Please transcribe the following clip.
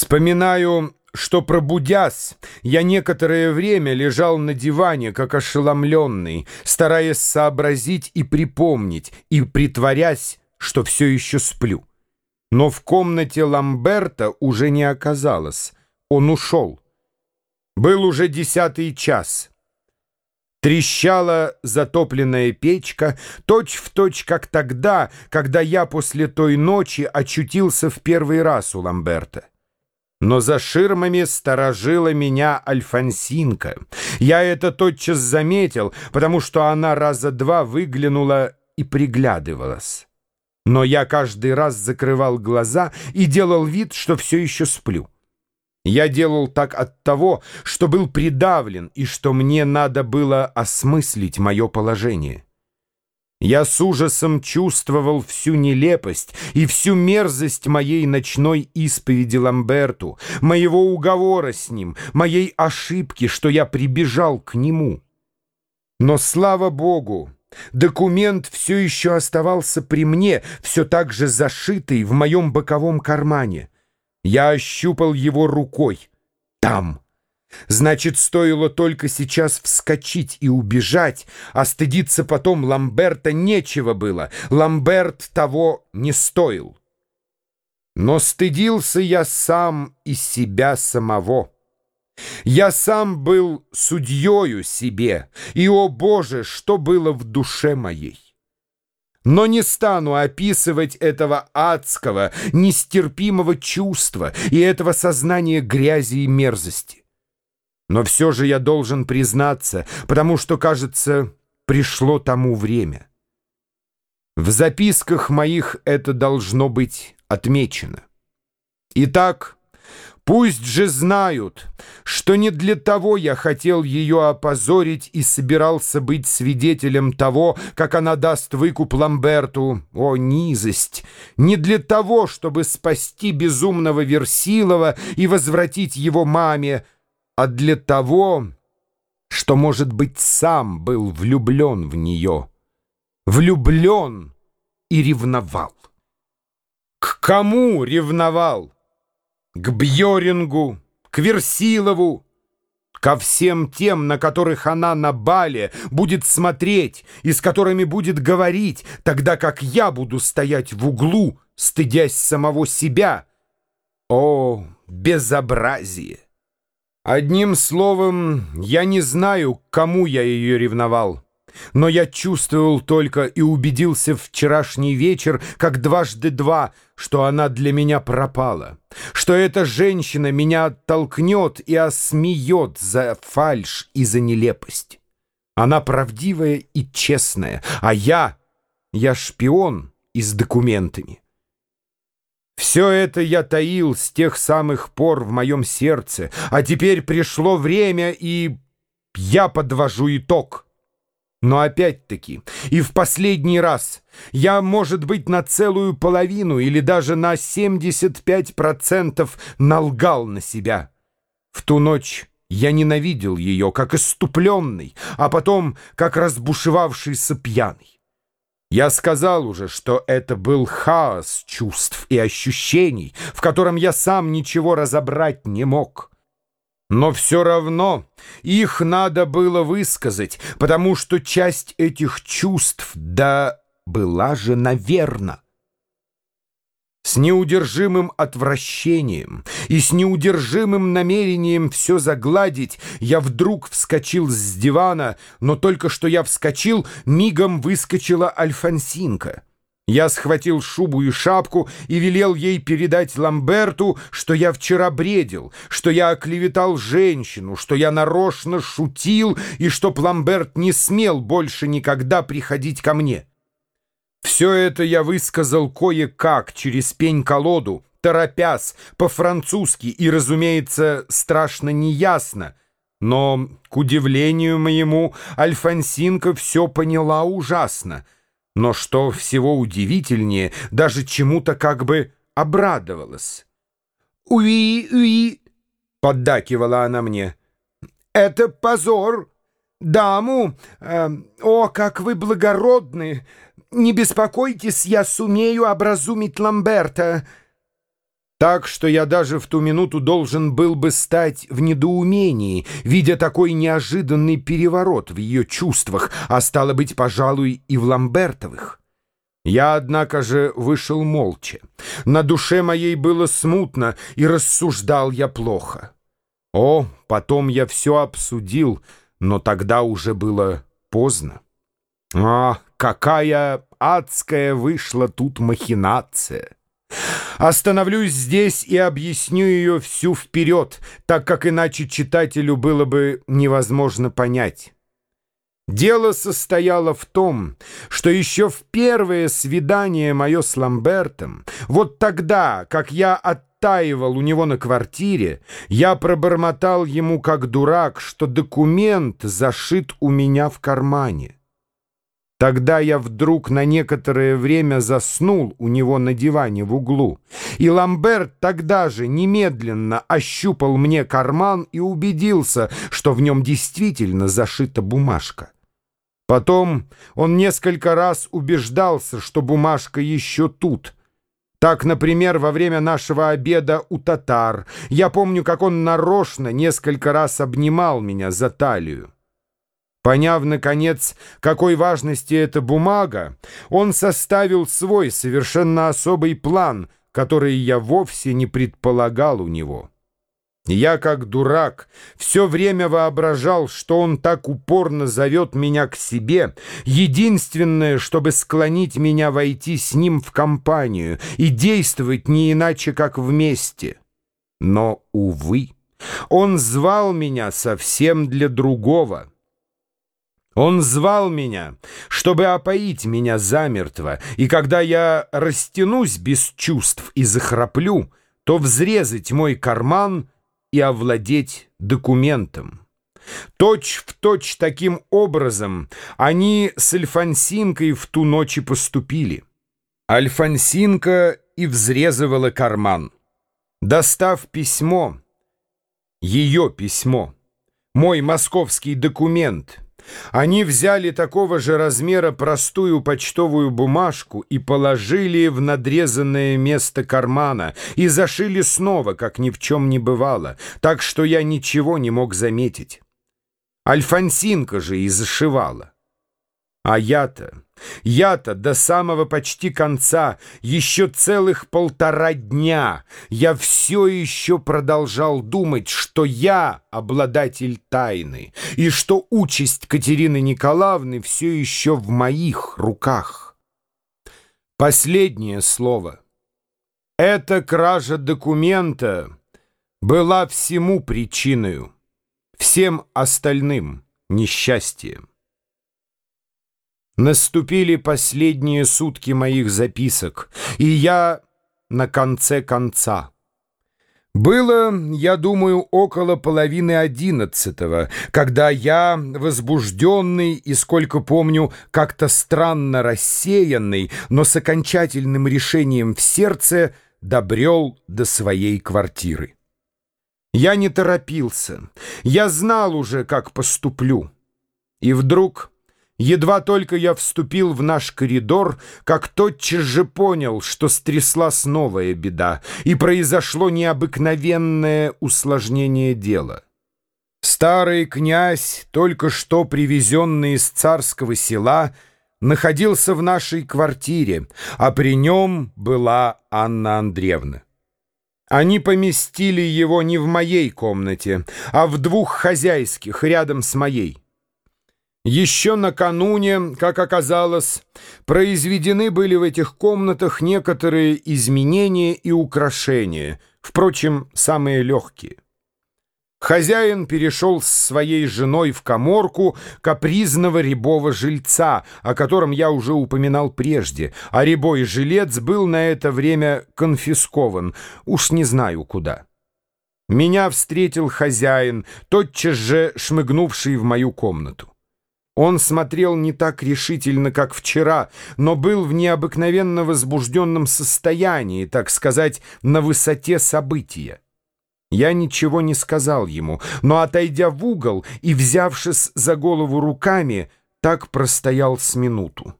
Вспоминаю, что, пробудясь, я некоторое время лежал на диване, как ошеломленный, стараясь сообразить и припомнить, и притворясь, что все еще сплю. Но в комнате Ламберта уже не оказалось. Он ушел. Был уже десятый час. Трещала затопленная печка, точь-в-точь, точь, как тогда, когда я после той ночи очутился в первый раз у Ламберта. Но за ширмами сторожила меня Альфонсинка. Я это тотчас заметил, потому что она раза два выглянула и приглядывалась. Но я каждый раз закрывал глаза и делал вид, что все еще сплю. Я делал так от того, что был придавлен и что мне надо было осмыслить мое положение. Я с ужасом чувствовал всю нелепость и всю мерзость моей ночной исповеди Ламберту, моего уговора с ним, моей ошибки, что я прибежал к нему. Но, слава Богу, документ все еще оставался при мне, все так же зашитый в моем боковом кармане. Я ощупал его рукой. Там. Значит, стоило только сейчас вскочить и убежать, а стыдиться потом Ламберта нечего было. Ламберт того не стоил. Но стыдился я сам и себя самого. Я сам был судьею себе, и, о Боже, что было в душе моей! Но не стану описывать этого адского, нестерпимого чувства и этого сознания грязи и мерзости. Но все же я должен признаться, потому что, кажется, пришло тому время. В записках моих это должно быть отмечено. Итак, пусть же знают, что не для того я хотел ее опозорить и собирался быть свидетелем того, как она даст выкуп Ламберту. О, низость! Не для того, чтобы спасти безумного Версилова и возвратить его маме, а для того, что, может быть, сам был влюблен в нее. Влюблен и ревновал. К кому ревновал? К Бьорингу, к Версилову, ко всем тем, на которых она на бале будет смотреть и с которыми будет говорить, тогда как я буду стоять в углу, стыдясь самого себя. О, безобразие! Одним словом, я не знаю, к кому я ее ревновал. Но я чувствовал только и убедился вчерашний вечер, как дважды два, что она для меня пропала, что эта женщина меня оттолкнет и осмеет за фальшь и за нелепость. Она правдивая и честная, а я, я шпион и с документами. Все это я таил с тех самых пор в моем сердце, а теперь пришло время, и я подвожу итог. Но опять-таки, и в последний раз, я, может быть, на целую половину или даже на 75% налгал на себя. В ту ночь я ненавидел ее, как иступленный, а потом, как разбушевавшийся пьяный. Я сказал уже, что это был хаос чувств и ощущений, в котором я сам ничего разобрать не мог. Но все равно их надо было высказать, потому что часть этих чувств, да, была же наверно. С неудержимым отвращением и с неудержимым намерением все загладить, я вдруг вскочил с дивана, но только что я вскочил, мигом выскочила Альфонсинка. Я схватил шубу и шапку и велел ей передать Ламберту, что я вчера бредил, что я оклеветал женщину, что я нарочно шутил и что Ламберт не смел больше никогда приходить ко мне. Все это я высказал кое-как через пень-колоду, торопясь, по-французски и, разумеется, страшно неясно. Но, к удивлению моему, Альфонсинка все поняла ужасно. Но что всего удивительнее, даже чему-то как бы обрадовалась. «Уи, уи!» — поддакивала она мне. «Это позор! Даму! Э, о, как вы благородны! Не беспокойтесь, я сумею образумить Ламберта». Так что я даже в ту минуту должен был бы стать в недоумении, видя такой неожиданный переворот в ее чувствах, а стало быть, пожалуй, и в Ламбертовых. Я, однако же, вышел молча. На душе моей было смутно, и рассуждал я плохо. О, потом я все обсудил, но тогда уже было поздно. А, какая адская вышла тут махинация! Остановлюсь здесь и объясню ее всю вперед, так как иначе читателю было бы невозможно понять. Дело состояло в том, что еще в первое свидание мое с Ламбертом, вот тогда, как я оттаивал у него на квартире, я пробормотал ему как дурак, что документ зашит у меня в кармане. Тогда я вдруг на некоторое время заснул у него на диване в углу, и Ламберт тогда же немедленно ощупал мне карман и убедился, что в нем действительно зашита бумажка. Потом он несколько раз убеждался, что бумажка еще тут. Так, например, во время нашего обеда у татар. Я помню, как он нарочно несколько раз обнимал меня за талию. Поняв, наконец, какой важности эта бумага, он составил свой совершенно особый план, который я вовсе не предполагал у него. Я, как дурак, все время воображал, что он так упорно зовет меня к себе, единственное, чтобы склонить меня войти с ним в компанию и действовать не иначе, как вместе. Но, увы, он звал меня совсем для другого — он звал меня, чтобы опоить меня замертво, и когда я растянусь без чувств и захраплю, то взрезать мой карман и овладеть документом. Точь в точь таким образом они с Альфонсинкой в ту ночь и поступили. Альфонсинка и взрезывала карман. Достав письмо, ее письмо, мой московский документ — они взяли такого же размера простую почтовую бумажку и положили в надрезанное место кармана и зашили снова, как ни в чем не бывало, так что я ничего не мог заметить. Альфонсинка же и зашивала. А я-то, я-то до самого почти конца, еще целых полтора дня, я все еще продолжал думать, что я обладатель тайны, и что участь Катерины Николаевны все еще в моих руках. Последнее слово. Эта кража документа была всему причиной, всем остальным несчастьем. Наступили последние сутки моих записок, и я на конце конца. Было, я думаю, около половины одиннадцатого, когда я, возбужденный и, сколько помню, как-то странно рассеянный, но с окончательным решением в сердце, добрел до своей квартиры. Я не торопился, я знал уже, как поступлю. И вдруг... Едва только я вступил в наш коридор, как тотчас же понял, что стряслась новая беда, и произошло необыкновенное усложнение дела. Старый князь, только что привезенный из царского села, находился в нашей квартире, а при нем была Анна Андреевна. Они поместили его не в моей комнате, а в двух хозяйских рядом с моей. Еще накануне, как оказалось, произведены были в этих комнатах некоторые изменения и украшения, впрочем, самые легкие. Хозяин перешел с своей женой в коморку капризного рябого жильца, о котором я уже упоминал прежде, а рябой жилец был на это время конфискован, уж не знаю куда. Меня встретил хозяин, тотчас же шмыгнувший в мою комнату. Он смотрел не так решительно, как вчера, но был в необыкновенно возбужденном состоянии, так сказать, на высоте события. Я ничего не сказал ему, но, отойдя в угол и взявшись за голову руками, так простоял с минуту.